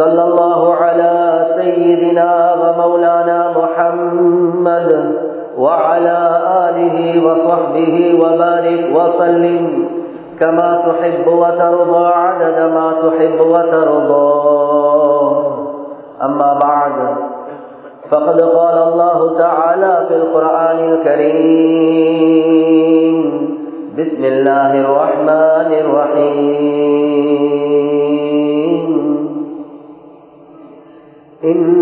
صلى الله على سيدنا ومولانا محمد وعلى آله وصحبه وبارك وسلم. كما تحب وترضى عدد ما تحب وترضى. أما بعد فقد قال الله تعالى في القرآن الكريم بسم الله الرحمن الرحيم.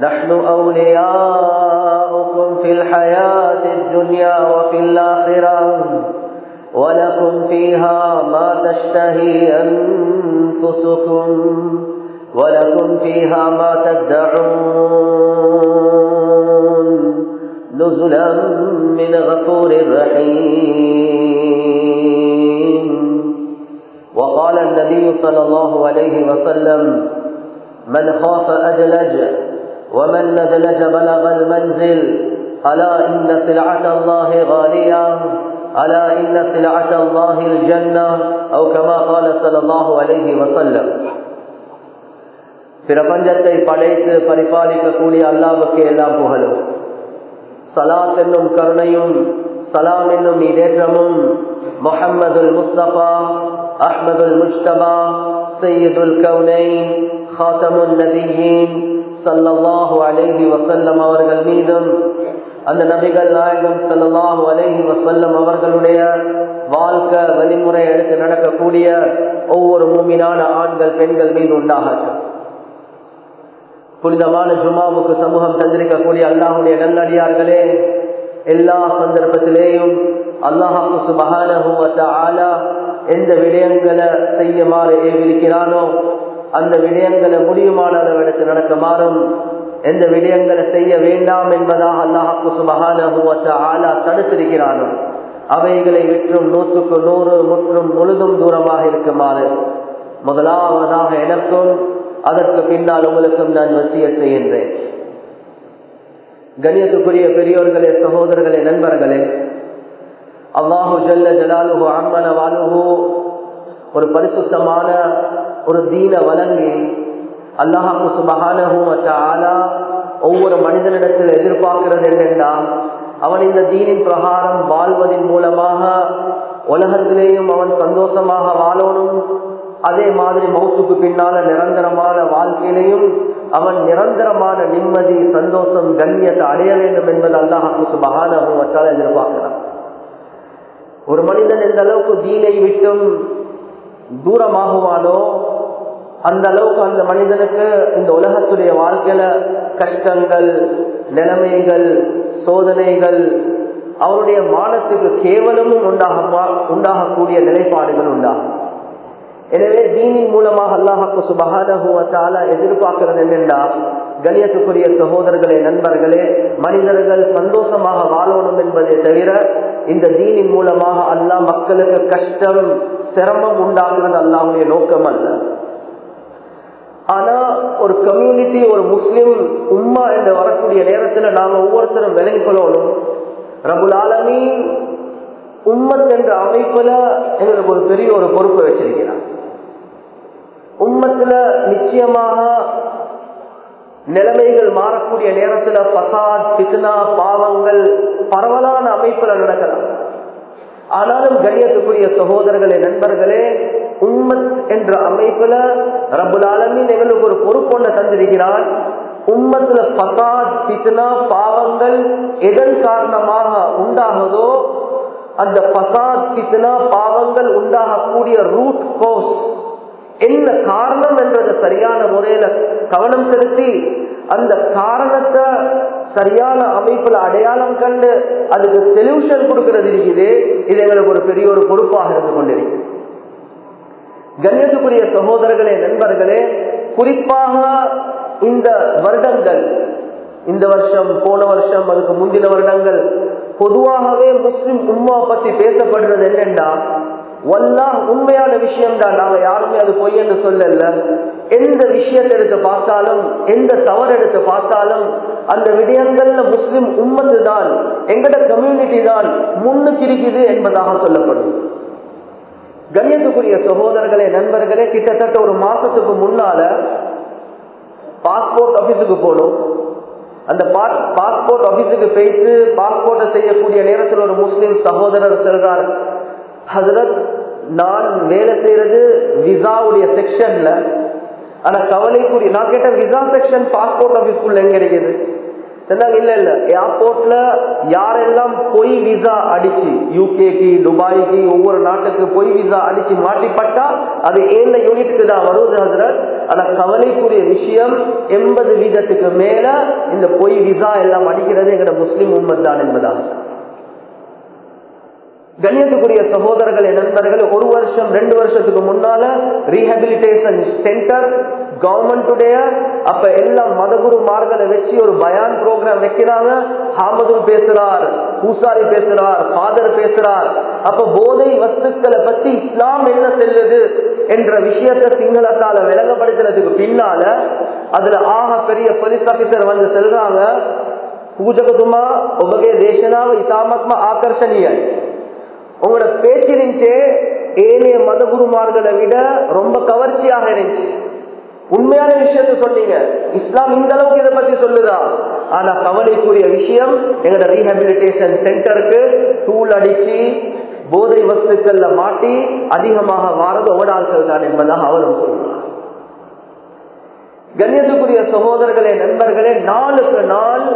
نحن أولياؤكم في الحياة الدنيا وفي الآخرة ولكم فيها ما تشتهي أنفسكم ولكم فيها ما تدعون. نزلا من غفور رحيم. وقال النبي صلى الله عليه وسلم من خاف أدلج ومن ندلج بلغ المنزل ألا إن سلعة الله غالية ألا إن سلعة الله الجنة أو كما قال صلى الله عليه وسلم பிரபஞ்சத்தை படைத்து பரிபாலிக்கக்கூடிய அல்லாவுக்கு எல்லாம் புகழும் சலாத் என்னும் கருணையும் சலாம் என்னும் இடேற்றமும் முஹம்மதுல் முஸ்தபா அஹ்மதுல் முஸ்தபா சையதுல் கவுனை ஹாத்தமுல் நபியின் சல்லல்லாஹு அலேஹி வசல்லம் அவர்கள் மீதும் அந்த நபிகள் நாயகம் சல்லாஹு அலேஹி வசல்லம் அவர்களுடைய வாழ்க்கை வழிமுறை எடுத்து நடக்கக்கூடிய ஒவ்வொரு மூமினான ஆண்கள் பெண்கள் மீது உண்டாகட்டும் புனிதமான ஜுமாவுக்கு சமூகம் தந்திருக்கக்கூடிய அல்லாஹுடைய நல்லடியார்களே எல்லா சந்தர்ப்பத்திலேயும் அல்லாஹாக்கு சுபகான எந்த விடயங்களை செய்யுமாறு ஏவிருக்கிறானோ அந்த விடயங்களை முடியுமான அளவெடுத்து நடக்குமாறும் எந்த விடயங்களை செய்ய வேண்டாம் என்பதாக அல்லாஹாக்கு சுபகான ஆலா தடுத்திருக்கிறானோ அவைகளை விற்றும் நூற்றுக்கு நூறு முற்றும் முழுதும் தூரமாக இருக்குமாறு முதலாவதாக எனக்கும் அதற்கு பின்னால் உங்களுக்கும் நான் வசிய செய்கின்றேன் கணியத்துக்குரிய பெரியோர்களே சகோதரர்களே நண்பர்களே அல்லாஹு ஜல்ல ஜலாலுஹு அம்மன வாலுஹு ஒரு பரிசுத்தமான ஒரு தீன வழங்கி அல்லாஹாக்கு சுபகானஹு ஆலா ஒவ்வொரு மனிதனிடத்தில் எதிர்பார்க்கிறது என்னென்னா அவன் இந்த தீனின் பிரகாரம் வாழ்வதன் மூலமாக உலகத்திலேயும் அவன் சந்தோஷமாக வாழணும். அதே மாதிரி மௌத்துக்கு பின்னால நிரந்தரமான வாழ்க்கையிலையும் அவன் நிரந்தரமான நிம்மதி சந்தோஷம் கண்ணியத்தை அடைய வேண்டும் என்பது அல்லாஹாக்கு சுபகான எதிர்பார்க்கிறான். ஒரு மனிதன் எந்த அளவுக்கு தீனை விட்டும் தூரமாகுவானோ அந்த அளவுக்கு அந்த மனிதனுக்கு இந்த உலகத்துடைய வாழ்க்கையில கஷ்டங்கள் நிலைமைகள் சோதனைகள் அவருடைய மானத்துக்கு கேவலமும் உண்டாக உண்டாகக்கூடிய நிலைப்பாடுகள் உண்டாகும். எனவே தீனின் மூலமாக அல்லாஹாக்கு சுபகாதால எதிர்பார்க்கிறது என்னென்னா கணியத்துக்குரிய சகோதரர்களே நண்பர்களே மனிதர்கள் சந்தோஷமாக வாழணும் என்பதை தவிர இந்த தீனின் மூலமாக அல்லாஹ் மக்களுக்கு கஷ்டம் சிரமம் உண்டாகிறது அல்லாவுடைய நோக்கம் அல்ல ஆனா ஒரு கம்யூனிட்டி ஒரு முஸ்லிம் உம்மா என்று வரக்கூடிய நேரத்துல நாம ஒவ்வொருத்தரும் விலகி கொள்ளணும் ரபுல் ஆலமி உம்மத் என்ற அமைப்புல எங்களுக்கு ஒரு பெரிய ஒரு பொறுப்பை வச்சிருக்கிறார். உம்மத்துல நிச்சயமாக நிலைமைகள் மாறக்கூடிய நேரத்துல பசாத் பித்னா பாவங்கள் பரவலான அமைப்புல நடக்கலாம். ஆனாலும் கணியத்துக்குரிய சகோதரர்களே நண்பர்களே உம்மத் என்ற அமைப்புல ரபுல் ஆலமின் எங்களுக்கு ஒரு பொறுப்பொண்ண தந்திருக்கிறான் உம்மத்துல பசாத் பித்னா பாவங்கள் எதன் காரணமாக உண்டாகுதோ அந்த பசாத் பித்னா பாவங்கள் உண்டாகக்கூடிய ரூட் கோஸ் என்ன காரணம் என்றதை சரியான முறையில கவனம் செலுத்தி அந்த காரணத்தை சரியான அமைப்புல அடையாளம் கண்டு அதுக்கு சொல்யூஷன் கொடுக்கறது இருக்குது இது எங்களுக்கு ஒரு பெரிய ஒரு பொறுப்பாக இருந்து கொண்டிருக்கு கண்ணியத்துக்குரிய சகோதரர்களே நண்பர்களே குறிப்பாக இந்த வருடங்கள் இந்த வருஷம் போன வருஷம் அதுக்கு முந்தின வருடங்கள் பொதுவாகவே முஸ்லிம் உம்மா பத்தி பேசப்படுறது என்னென்னா வல்லா உண்மையான விஷயம் தான் நாங்க யாருமே அது பொய் என்று சொல்லல. எந்த விஷயத்தை எடுத்து பார்த்தாலும் எந்த தவறு எடுத்து பார்த்தாலும் அந்த விடயங்கள்ல முஸ்லிம் உம்மத்து தான் எங்கட கம்யூனிட்டி தான் முன்னுக்கு இருக்குது என்பதாக சொல்லப்படும். கண்ணியத்துக்குரிய சகோதரர்களே நண்பர்களே கிட்டத்தட்ட ஒரு மாசத்துக்கு முன்னால பாஸ்போர்ட் ஆபீஸுக்கு போனோம். அந்த பாஸ்போர்ட் ஆபீஸுக்கு போயிட்டு பாஸ்போர்ட்டை செய்யக்கூடிய நேரத்தில் ஒரு முஸ்லீம் சகோதரர் செல்றார் ஹசரத் நான் வேலை செய்யறது விசாவுடைய செக்ஷன்ல ஆனா கவலைக்குரிய நான் கேட்ட விசா செக்ஷன் பாஸ்போர்ட் ஆபீஸ்க்குள்ள எங்க இருக்குது? சொன்னாங்க இல்ல இல்ல ஏர்போர்ட்ல யாரெல்லாம் பொய் விசா அடிச்சு யூகேக்கு துபாய்க்கு ஒவ்வொரு நாட்டுக்கு பொய் விசா அடிச்சு மாட்டிப்பட்டா அது ஏழு யூனிட்டுக்கு தான் வருவது ஹசரத்? ஆனா கவலைக்குரிய விஷயம் எண்பது வீதத்துக்கு மேல இந்த பொய் விசா எல்லாம் அடிக்கிறது எங்கட முஸ்லிம் உண்மை தான் என்பதாக கண்ணியத்துக்குரிய சகோதரர்களே நண்பர்கள் ஒரு வருஷம் ரெண்டு வருஷத்துக்கு முன்னால ரீஹபிலிட்டேஷன் சென்டர் கவர்மெண்டுடைய அப்ப எல்லாம் மதகுருமார்களை வச்சு ஒரு பயான் ப்ரோக்ராம் வைக்கிறாங்க. ஹாமதும் பேசுறார் பூசாரி பேசுறார் ஃபாதர் பேசுறார். அப்ப போதை வஸ்துக்களை பத்தி இஸ்லாம் என்ன செல்லுது என்ற விஷயத்தை சிங்களத்தால விளங்கப்படுத்துறதுக்கு பின்னால அதுல ஆக பெரிய போலீஸ் ஆபீசர் வந்து செல்றாங்க. பூஜகதுமா ஒபகே தேசனாவ இசாமத்மா ஆகர்ஷணிய உங்களோட பேச்சு இருந்துச்சு ஏனைய மதகுருமார்களை விட ரொம்ப கவர்ச்சியாக இருந்துச்சு. உண்மையான விஷயத்த சொன்னீங்க. இஸ்லாம் இந்த அளவுக்கு இதை பத்தி சொல்லுதா? ஆனா கவலைக்குரிய விஷயம் எங்களோட ரீஹபிலிட்டேஷன் சென்டருக்கு தூள் அடிச்சு போதை வஸ்துக்கள்ல மாட்டி அதிகமாக மாறது ஓடாள்கள் தான் என்பதாக அவரும் சொல்றார். கண்ணியத்துக்குரிய சகோதரர்களே நண்பர்களே நாளுக்கு நாள்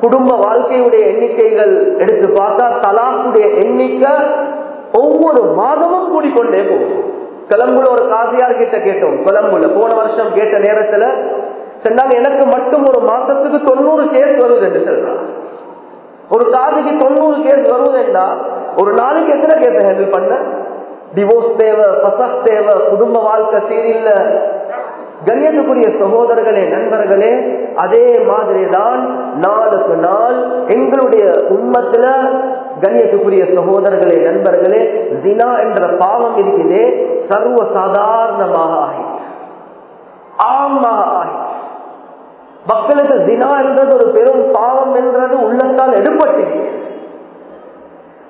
குடும்ப வாழ்க்கையுடைய எண்ணிக்கைகள் எடுத்து பார்த்தா தலாக்குடைய எண்ணிக்கை ஒவ்வொரு மாதமும் கூடிக்கொண்டே போகும் கொலம்புல ஒரு காசியார் கிட்ட கேட்டோம். கொலம்புல போன வருஷம் கேட்ட நேரத்துல சொன்னாங்க எனக்கு மட்டும் ஒரு மாசத்துக்கு தொண்ணூறு கேஸ் வருது என்று சொல்றாங்க. ஒரு காதிக்கு தொண்ணூறு கேஸ் வருவதுண்டா ஒரு நாளைக்கு எத்தனை கேஸ் ஹேண்டில் பண்ண? டிவோர்ஸ் தேவை பசக் தேவை குடும்ப வாழ்க்கை சீரில்ல கண்ணியத்துக்குரிய சகோதரர்களே நண்பர்களே அதே மாதிரி தான் நாளுக்கு நாள் எங்களுடைய உண்மத்துல கண்ணியத்துக்குரிய சகோதரர்களே நண்பர்களே ஜினா என்ற பாவம் இருக்கிறதே சர்வ சாதாரணமாக ஆகிடுச்சு ஆமாக ஆகிடுச்சு மக்களுக்கு ஜினா என்றது ஒரு பெரும் பாவம் என்றது உள்ளத்தால் எடுப்பட்டு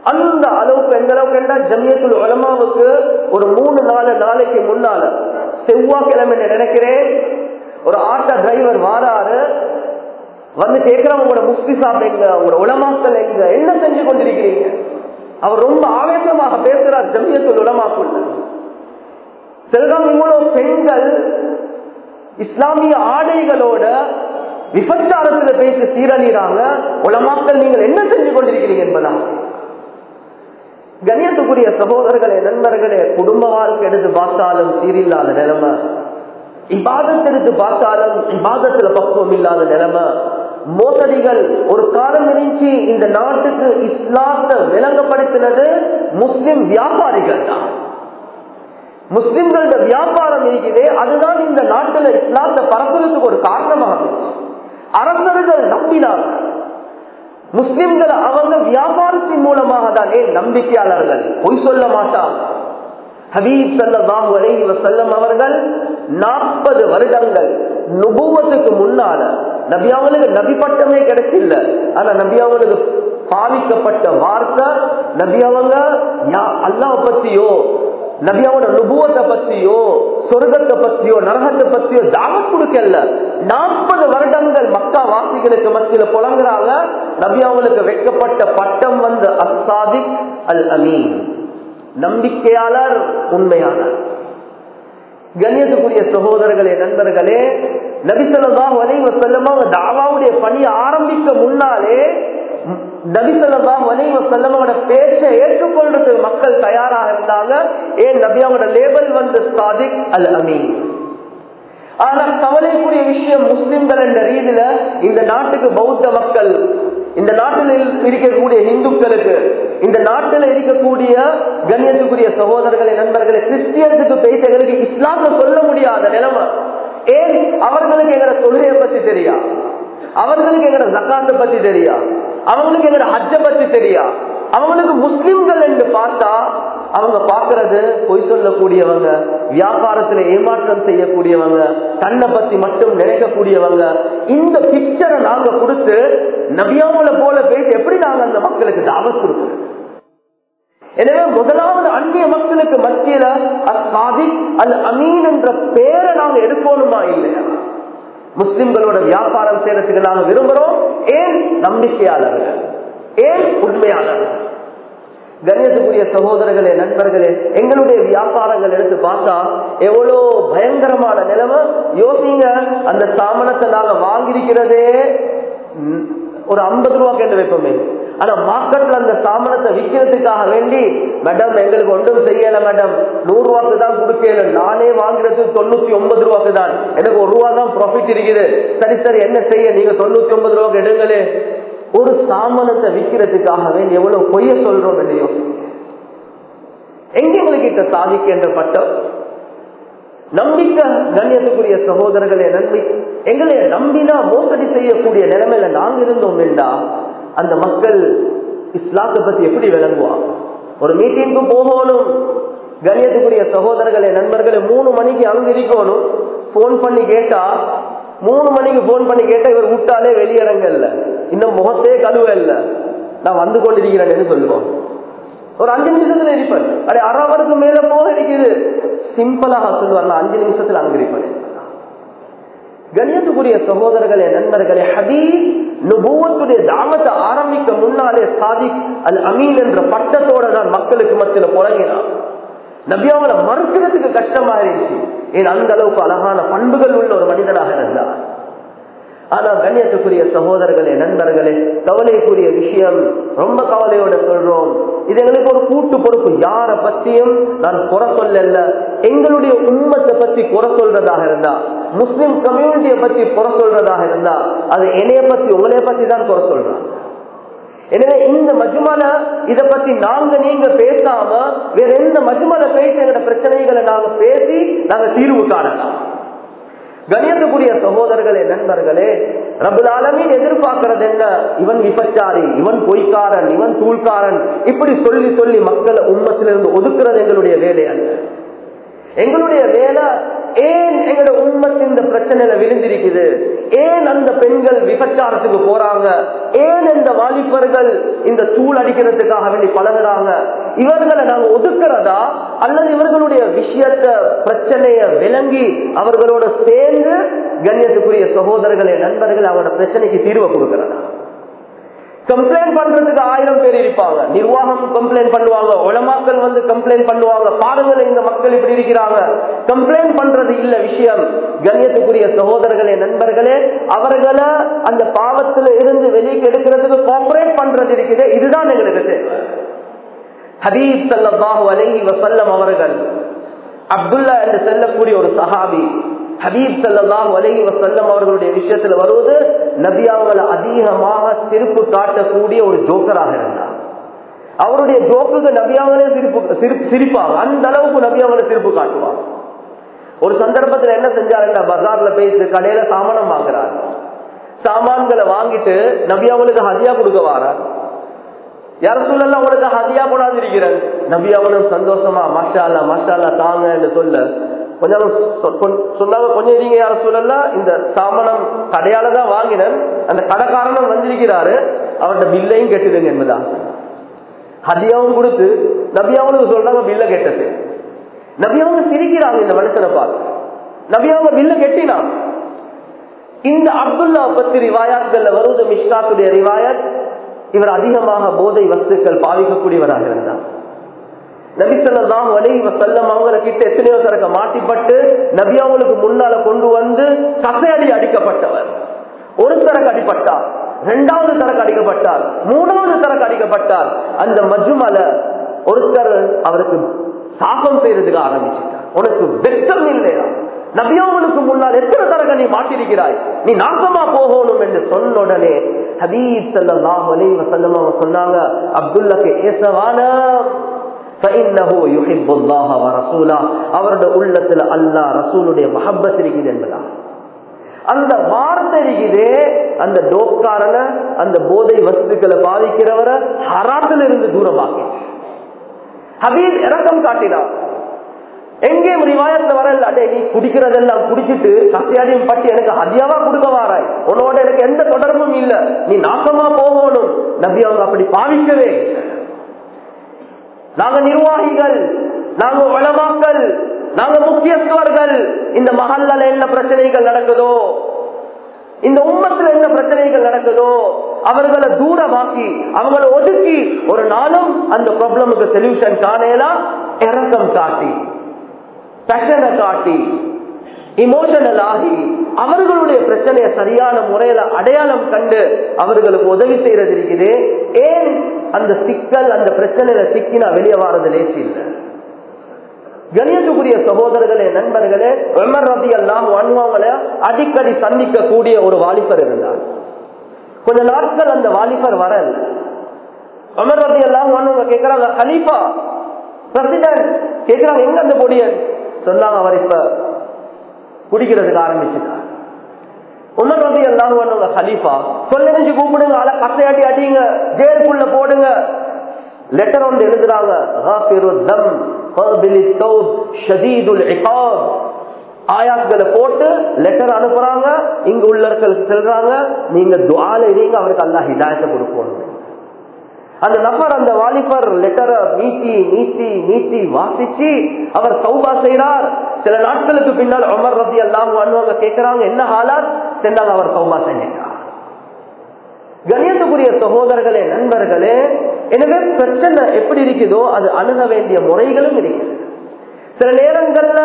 அந்த அளவுக்கு எந்த அளவுக்கு என்றால் ஜமியத்துல் உலமாவுக்கு ஒரு மூணு நாலு நாளைக்கு முன்னால செவ்வாய்க்கிழமை நினைக்கிறேன். ஒரு ஆட்டோ டிரைவர் வாராரு. வந்து கேட்கிறோம் உங்களோட முஸ்தி சாப் எங்க? உங்களோட உலமாக்கள் எங்க? என்ன செஞ்சு கொண்டிருக்கிறீங்க? அவர் ரொம்ப ஆவேசமாக பேசுறார் ஜமியத்துல் உலமாக்குள்ள செல்வம் இவ்வளவு பெண்கள் இஸ்லாமிய ஆடைகளோட விபச்சாரத்தில் பேசி சீரழிறாங்க உலமாக்கள் நீங்கள் என்ன செஞ்சு கொண்டிருக்கிறீங்க என்பதாக கணியத்துக்குரிய சகோதரர்களே நண்பர்களே குடும்ப வாழ்க்கை எடுத்து பார்த்தாலும் சீரில்லாத நிலைமை. இபாதத்தை எடுத்து பார்த்தாலும் இபாதத்துல பக்குவம் இல்லாத நிலைமை. மோசடிகள் ஒரு காலம் இருந்துச்சு இந்த நாட்டுக்கு இஸ்லாத்தை விளங்கப்படுத்தினது முஸ்லிம் வியாபாரிகள் தான். முஸ்லிம்களோட வியாபாரம் இருக்குதே அதுதான் இந்த நாட்டுல இஸ்லாத்தை பரப்புறதுக்கு ஒரு காரணமாக அரசர்கள் நம்பினார்கள். முஸ்லிம்கள் அவங்க வியாபாரத்தின் மூலமாக தான் ஏன் நம்பிக்கையாளர்கள். பொய் சொல்ல மாட்டான். ஹபீப் சல்லாஹு அலைஹி வசல்லம் அவர்கள் நாற்பது வருடங்கள் நுபுவத்துக்கு முன்னால நபி அவங்களுக்கு நபி பட்டமே கிடைச்சில்ல ஆனா நபி அவங்களுக்கு பாவிக்கப்பட்ட வார்த்தை நபி அவங்க அல்லாஹ் பத்தியோ நபியாவோட நுபுவத்தை பத்தியோ சொர்க்கத்தை பத்தியோ நரகத்தை பத்தியோ தாவத் கொடுக்கல. நாற்பது வருடங்கள் மக்கா வாசிகளுக்கு மத்தியில புலங்குறாங்க நபியாவுக்கு வைக்கப்பட்ட பட்டம் வந்து அசாதிக் அல் அமீன் நம்பிக்கையாளர் உண்மையான கணியத்துக்குரிய சகோதரர்களே நண்பர்களே நபிசல்லாஹ் வலைவ செல்லமா தாவாவுடைய பணியை ஆரம்பிக்க முன்னாலே நபிசல்லாஹ் வலைவ செல்லமோட பேச்சை ஏற்றுக்கொள்றதுக்கு மக்கள் தயாராக இருந்தாங்க. ஏன் நபியாவோட லேபல் வந்து சாதிக் அல் அமீன். ஆனா கவலைக்குரிய விஷயம் முஸ்லிம்கள் என்ற ரீதியில இந்த நாட்டுக்கு பௌத்த மக்கள் இந்த நாட்டில் இருக்கக்கூடிய இந்துக்களுக்கு இந்த நாட்டில் இருக்கக்கூடிய கண்ணியத்துக்குரிய சகோதரர்களை நண்பர்களை கிறிஸ்டியனுக்கு பேசங்களுக்கு இஸ்லாம்ல சொல்ல முடியாத நிலைமை. ஏன்? அவர்களுக்கு எங்களை தொழுகையை பத்தி தெரியா? அவர்களுக்கு எங்களை ஜக்காத்தை பத்தி தெரியா? அவங்களுக்கு எங்கட ஹஜ்ஜ பத்தி தெரியா? அவங்களுக்கு முஸ்லிம்கள் என்று பார்த்தா அவங்க பாக்குறது பொய் சொல்லக்கூடியவங்க வியாபாரத்துல ஏமாற்றம் செய்யக்கூடியவங்க தன்னை பத்தி மட்டும் நினைக்கக்கூடியவங்க இந்த பிக்சரை நாங்க கொடுத்து நபியாமல போல பேசி எப்படி நாங்க அந்த மக்களுக்கு தாவத் கொடுக்கணும் எனவே முதலாவது அந்நிய மக்களுக்கு மத்தியில அசாதி அல் அமீன் என்ற பேரை நாங்க எடுக்கணும் முஸ்லிம்களோட வியாபாரம் செய்யறதுக்கு நாங்க விரும்புறோம் ஏன்? நம்பிக்கையாளர்கள். ஏன்? உண்மையாளர்கள். கண்ணியத்துக்குரிய சகோதரர்களே நண்பர்களே எங்களுடைய வியாபாரங்கள் எடுத்து பார்த்தா எவ்வளோ பயங்கரமான நிலைமை. யோசிங்க அந்த சாமனத்தை நாங்க வாங்கியிருக்கிறதே ஒரு ஐம்பது ரூபா கேட்டு வைப்போமே. ஆனா மார்க்கெட்ல அந்த சாமனத்தை விற்கிறதுக்காக வேண்டி மேடம் எங்களுக்கு ஒன்றும் செய்யல மேடம். நூறு ரூபாய்க்கு தான் கொடுக்கல நானே வாங்குறது தொண்ணூத்தி ஒன்பது ரூபாய்க்கு தான். எனக்கு ஒரு ரூபா தான் ப்ராஃபிட் இருக்குது. சரி சரி என்ன செய்ய? நீங்க தொண்ணூத்தி ஒன்பது ரூபாய்க்கு எடுங்களே. ஒரு சாமனத்தை விற்கிறதுக்காக வேண்டி எவ்வளவு பொய்ய சொல்றோம் இல்லையோ? யோசிங்க எங்க எங்களுக்கு சாதிக்கின்ற பட்டம்? நம்பிக்கை கண்ணியத்துக்குரிய சகோதரர்களே நம்பி எங்களை நம்பினா மோசடி செய்யக்கூடிய நிலைமையில நாங்க இருந்தோம் என்றா அந்த மக்கள் இஸ்லாத்தை பத்தி எப்படி விளங்குவாங்க ஒரு மீட்டிங்க்கு போகணும். கணியத்துக்குரிய சகோதரர்களே நண்பர்களே மூணு மணிக்கு அங்க இருக்கணும். போன் பண்ணி கேட்டா மூணு மணிக்கு போன் பண்ணி கேட்டா இவர் விட்டாலே வெளியிறங்கல்ல இன்னும் முகத்தே கழுவ இல்ல நான் வந்து கொண்டிருக்கிறேன்னு சொல்லுவோம். ஒரு அஞ்சு நிமிஷத்துல இருப்பேன். அடே அறவருக்கு மேல போக இருக்குது. சிம்பிளாக சொல்லுவார் நான் அஞ்சு நிமிஷத்துல அங்கிருப்பேன் கணியத்துக்குரிய சகோதரர்களே நண்பர்களே ஹபீப் நுபுவத்துடைய தாமத்தை ஆரம்பிக்க முன்னாலே சாதிக் அல் அமீன் என்ற பட்டத்தோட தான் மக்களுக்கு மத்தியில புழங்கினான் நபியாவளை மறுக்கிறதுக்கு கஷ்டமா இருந்துச்சு ஏன் அந்த அளவுக்கு அழகான பண்புகள் உள்ள ஒரு மனிதனாக இருந்தார் ஆனா கண்ணியத்துக்குரிய சகோதரர்களே நண்பர்களே கவலைக்குரிய விஷயம் ரொம்ப கவலையோட சொல்றோம். இது எங்களுக்கு ஒரு கூட்டு பொறுப்பு. யார பத்தியும் நான் குறை சொல்லல. எங்களுடைய உண்மத்தை பத்தி குறை சொல்றதாக இருந்தா முஸ்லிம் கம்யூனிட்டியை பத்தி குறை சொல்றதாக இருந்தா அது என்னைய பத்தி உங்களைய பத்தி தான் குறை சொல்றான் எனவே இந்த மஜுமல இத பத்தி நாங்க நீங்க பேசாம வேற எந்த மஜ்மல பேசி எங்களோட பிரச்சனைகளை நாங்க பேசி நாங்க தீர்வு காணலாம். கணியத்துக்குரிய சகோதரர்களே நண்பர்களே ரபுலாலமின் எதிர்பார்க்கறது என்ன? இவன் விபச்சாரி இவன் பொய்க்காரன் இவன் தூள்காரன் இப்படி சொல்லி சொல்லி மக்களை உண்மத்திலிருந்து ஒதுக்குறது எங்களுடைய வேலை அல்ல. எங்களுடைய வேலை ஏன் எங்களோட உண்மத்து இந்த பிரச்சனையில விழுந்திருக்குது? ஏன் அந்த பெண்கள் விபச்சாரத்துக்கு போறாங்க? ஏன் இந்த வாலிபர்கள் இந்த சூழ் அடிக்கிறதுக்காக வேண்டி பழகுறாங்க? இவர்களை நாங்க ஒதுக்குறதா? அல்லது இவர்களுடைய விஷயத்த பிரச்சனைய விளங்கி அவர்களோட சேர்ந்து கண்ணியத்துக்குரிய சகோதரர்களே நண்பர்கள் அவரோட பிரச்சனைக்கு தீர்வை கொடுக்கிறதா? கம்ப்ளைண்ட் பண்றதுக்கு ஆயிரம் பேர் இருப்பாங்க. நிர்வாகம் கம்ப்ளைண்ட் பண்ணுவாங்க. உலமாக்கள் வந்து கம்ப்ளைண்ட் பண்ணுவாங்க. பாருங்கள் இந்த மக்கள் இப்படி இருக்கிறாங்க. கம்ப்ளைண்ட் பண்றது இல்ல விஷயம். கண்ணியத்துக்குரிய சகோதரர்களே நண்பர்களே அவர்களை அந்த பாவத்துல இருந்து வெளியே எடுக்கிறதுக்கு கோஆபரேட் பண்றது இருக்குது. இதுதான் எங்களுக்கு தேவை. ஹபீப் சல்லாஹு அலஹி வசல்லம் அவர்கள் அப்துல்லா என்று செல்லக்கூடிய ஒரு சஹாபி ஹபீப் சல்லாஹு அலஹி வசல்லம் அவர்களுடைய விஷயத்துல வருவது நபியாவங்களை அதிகமாக சிரிப்பு காட்டக்கூடிய ஒரு ஜோக்கராக இருந்தார். அவருடைய ஜோக்குக்கு நபியாவங்களே சிரிப்பு சிரிப்பாங்க. அந்த அளவுக்கு நபியாவங்களை சிரிப்பு காட்டுவாங்க. ஒரு சந்தர்ப்பத்தில் என்ன செஞ்சாருன்னா பஜார்ல பேசி கடையில சாமானம் வாங்குறாரு. சாமான்களை வாங்கிட்டு நபியாவங்களுக்கு ஹதியா கொடுக்க வாரார். யார சொல்லலாம் அவளுக்கு ஹதியா கொடாது இருக்கிறார் நபி அவனும் சந்தோஷமா மஷா அல்லா தாங்கன்னு தாங்க என்று சொல்ல கொஞ்சம் சொன்னாங்க கொஞ்சம் இருங்க யார சூழல்ல இந்த சாமனம் கடையால தான் வாங்கினேன். அந்த கடைக்காரனும் வந்திருக்கிறாரு. அவர்கிட்ட பில்லையும் கெட்டுதுங்க என்பதான் ஹதியாவும் கொடுத்து நபியாவும் சொல்றாங்க பில்ல கெட்டது. நபியாவும் சிரிக்கிறாங்க இந்த மனுஷனை பார்த்து. நபியவங்க பில்ல கெட்டினான். இந்த அப்துல்லா பத்தி ரிவாயாத்கள்ல வருவது மிஷ்காத்துடைய ரிவாயத். இவர் அதிகமாக போதை வஸ்துக்கள் பாதிக்கக்கூடியவராக இருந்தார். நபிசல்லாம் வலை செல்லம் அவங்கள கிட்ட எத்தனையோ தரக்க மாட்டிப்பட்டு நபி அவங்களுக்கு முன்னால கொண்டு வந்து கசையடி அடிக்கப்பட்டவர். ஒரு தரக்கு அடிப்பட்டார் இரண்டாவது தரக்கு அடிக்கப்பட்டார் மூணாவது தரக்கு அடிக்கப்பட்டார். அந்த மஜுமல ஒருத்தர் அவருக்கு சாபம் செய்யறதுக்கு ஆரம்பிச்சுட்டார். உனக்கு வெட்கம் இல்லையா? நபியாவனுக்கு முன்னால் எத்தனை தரக நீ மாட்டிருக்கிறாய் நீ நாசமா போகணும் என்று சொன்ன உடனே ஹபீப் சல்லாஹ் அலி வசல்லம் அவங்க சொன்னாங்க அப்துல்லாக்கு ஏசவான அவருடைய உள்ளத்துல அல்லா ரசூலுடைய மஹப்பத் இருக்குது என்பதா அந்த வார்த்தை இருக்குதே அந்த டோக்காரன அந்த போதை வஸ்துக்களை பாதிக்கிறவரை ஹராத்தில் இருந்து தூரமாக்கி. ஹபீப் இறக்கம் காட்டினார். எங்கேயும் ரிவாயத்துல வரல அடே நீ குடிக்கிறதெல்லாம் குடிச்சிட்டு கசியாடியும் பட்டி எனக்கு ஹதியாவா கொடுக்க வாராய் உன்னோட எனக்கு எந்த தொடர்பும் இல்ல. நீ நாசமா போகணும். நபி அவங்க அப்படி பாவிக்கவே நாங்க நிர்வாகிகள் நாங்க வளமாக்கள் நாங்க முக்கியத்துவர்கள் இந்த மகல்ல என்ன பிரச்சனைகள் நடக்குதோ? இந்த உம்மத்துல என்ன பிரச்சனைகள் நடக்குதோ? அவர்களை தூரமாக்கி அவங்களை ஒதுக்கி ஒரு நாளும் அந்த ப்ராப்ளமுக்கு சொல்யூஷன் காணலாம் இறக்கம் காட்டி பேஷனை காட்டி இமோஷனல் ஆகி அவர்களுடைய பிரச்சனையை சரியான முறையில அடையாளம் கண்டு அவர்களுக்கு உதவி செய்யறது இருக்குது. ஏன் அந்த சிக்கல் அந்த பிரச்சனையில சிக்கினா வெளியே வாரது லேசி இல்லை. கணியத்துக்குரிய சகோதரர்களே நண்பர்களே உமர் ரதி எல்லாம் அனுபவங்களை அடிக்கடி சந்திக்கக்கூடிய ஒரு வாலிபர் இருந்தார். கொஞ்ச நாட்கள் அந்த வாலிபர் வரல். உமர் ரதி எல்லாம் அனுபவங்க கேட்கிறாங்க கலீஃபா பிரசிடன்ட் கேட்கிறாங்க எங்க அந்த பொடியன் சொன்னாங்க அவர் இப்ப குடிக்கிறதுக்கு ஆரம்பிச்சுட்டார். உமர் ரதி எல்லாரும் பண்ணுங்க ஹலீஃபா சொல்லி கூப்பிடுங்க அல கசையாட்டி அடிங்க ஜெயிலுக்குள்ள போடுங்க. லெட்டர் ஒன்று எழுதுறாங்க ஆயாத்களை போட்டு லெட்டர் அனுப்புறாங்க இங்க உள்ளர்கள் செல்றாங்க நீங்க துவால இருங்க அவருக்கு அல்லா ஹிதாயத்தை கொடுக்கணும் அந்த நபர் அந்த வாலிபர் லெட்டரை நீட்டி நீட்டி நீட்டி வாசிச்சு அவர் சௌபா செய்யறார் சில நாட்களுக்கு பின்னால் அமர் ரசி எல்லாம் பண்ணுவாங்க கேட்கிறாங்க என்ன ஹாலாத்? சென்றால் அவர் சௌபா செஞ்சிட்டார் கணியத்துக்குரிய சகோதரர்களே நண்பர்களே எனவே பிரச்சனை எப்படி இருக்குதோ அது அணுக வேண்டிய முறைகளும் இருக்குது சில நேரங்கள்ல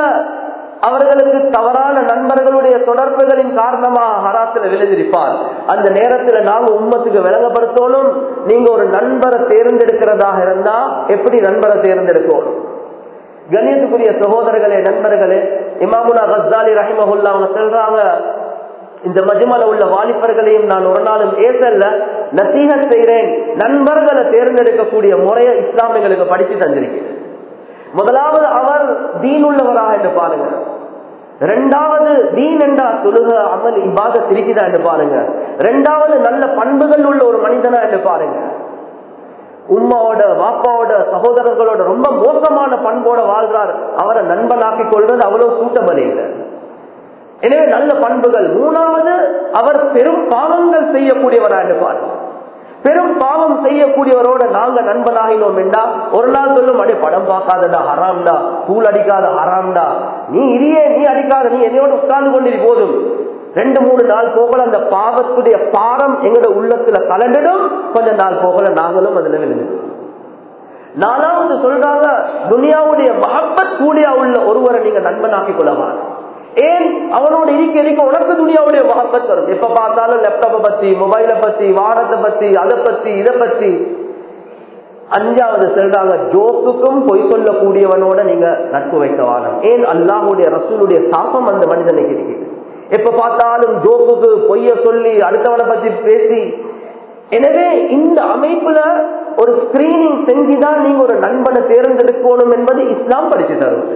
அவர்களுக்கு தவறான நண்பர்களுடைய தொடர்புகளின் காரணமாக ஹராத்தில் விழுந்திருப்பார். அந்த நேரத்தில் நாங்க உம்மத்துக்கு விளங்கப்படுத்தோனும் நீங்க ஒரு நண்பரை தேர்ந்தெடுக்கிறதாக இருந்தா எப்படி நண்பரை தேர்ந்தெடுக்கணும்? கணியத்துக்குரிய சகோதரர்களே நண்பர்களே இமாமுனா கஸ்தாலி ரஹிமஹுல்லா அவங்க செல்றாங்க இந்த மஜ்மல உள்ள வாலிபர்களையும் நான் ஒரு நாளும் ஏசல்ல நசீக செய்கிறேன் நண்பர்களை தேர்ந்தெடுக்கக்கூடிய முறையை இஸ்லாம் எங்களுக்கு படித்து தந்திருக்கிறேன் முதலாவது அவர் தீன் உள்ளவராக என்று பாருங்க. ரெண்டாவது தீன் என்றா தொழுக அமல் இபாத திருக்கிதா என்று பாருங்க. ரெண்டாவது நல்ல பண்புகள் உள்ள ஒரு மனிதனா என்று பாருங்க. உம்மாவோட வாப்பாவோட சகோதரர்களோட ரொம்ப மோசமான பண்போட வாழ்றார். அவரை நண்பனாக்கிக் கொள்வது அவ்வளவு சூட்டபல் இல்லை எனவே நல்ல பண்புகள். மூணாவது அவர் பெரும் பாவங்கள் செய்யக்கூடியவரா என்று பெரும் பாவம் செய்யக்கூடியவரோட நாங்க நண்பனாகினோம் என்றா ஒரு நாள் சொல்லும் அடே படம் பார்க்காதடா ஹராம்டா பூல் அடிக்காத ஹராம்டா. நீ இரியே நீ அடிக்காத நீ என்னையோட உட்கார்ந்து கொண்டிரு போதும். ரெண்டு மூணு நாள் போகல அந்த பாவத்துடைய பாரம் எங்களோட உள்ளத்துல கலந்துடும் கொஞ்ச நாள் போகல நாங்களும் அதுல விழுந்து நாலாவது சொல்றாங்க துனியாவுடைய மகப்பத் கூடிய உள்ள ஒருவரை நீங்க நண்பனாக்கி கொள்ளவாங்க ஏன் அவனோட இருக்க இருக்க உனக்கு துணியாவுடைய மகப்பத் வரும். எப்ப பார்த்தாலும் லேப்டாப்பை பத்தி மொபைலை பத்தி வாரத்தை பத்தி அதை பத்தி இதை பத்தி. அஞ்சாவது சொல்றாங்க ஜோக்குக்கும் பொய் சொல்லக்கூடியவனோட நீங்க நட்பு வைக்க வானம் ஏன் அல்லாஹுடைய ரசூலுடைய சாபம் அந்த மனிதனுக்கு இருக்குது எப்ப பார்த்தாலும் ஜோக்குக்கு பொய்ய சொல்லி அடுத்தவனை பத்தி பேசி. எனவே இந்த அமைப்புல ஒரு ஸ்கிரீனிங் செஞ்சுதான் நீங்க ஒரு நண்பனை தேர்ந்தெடுக்கணும் என்பது இஸ்லாம் படிச்சு தருவது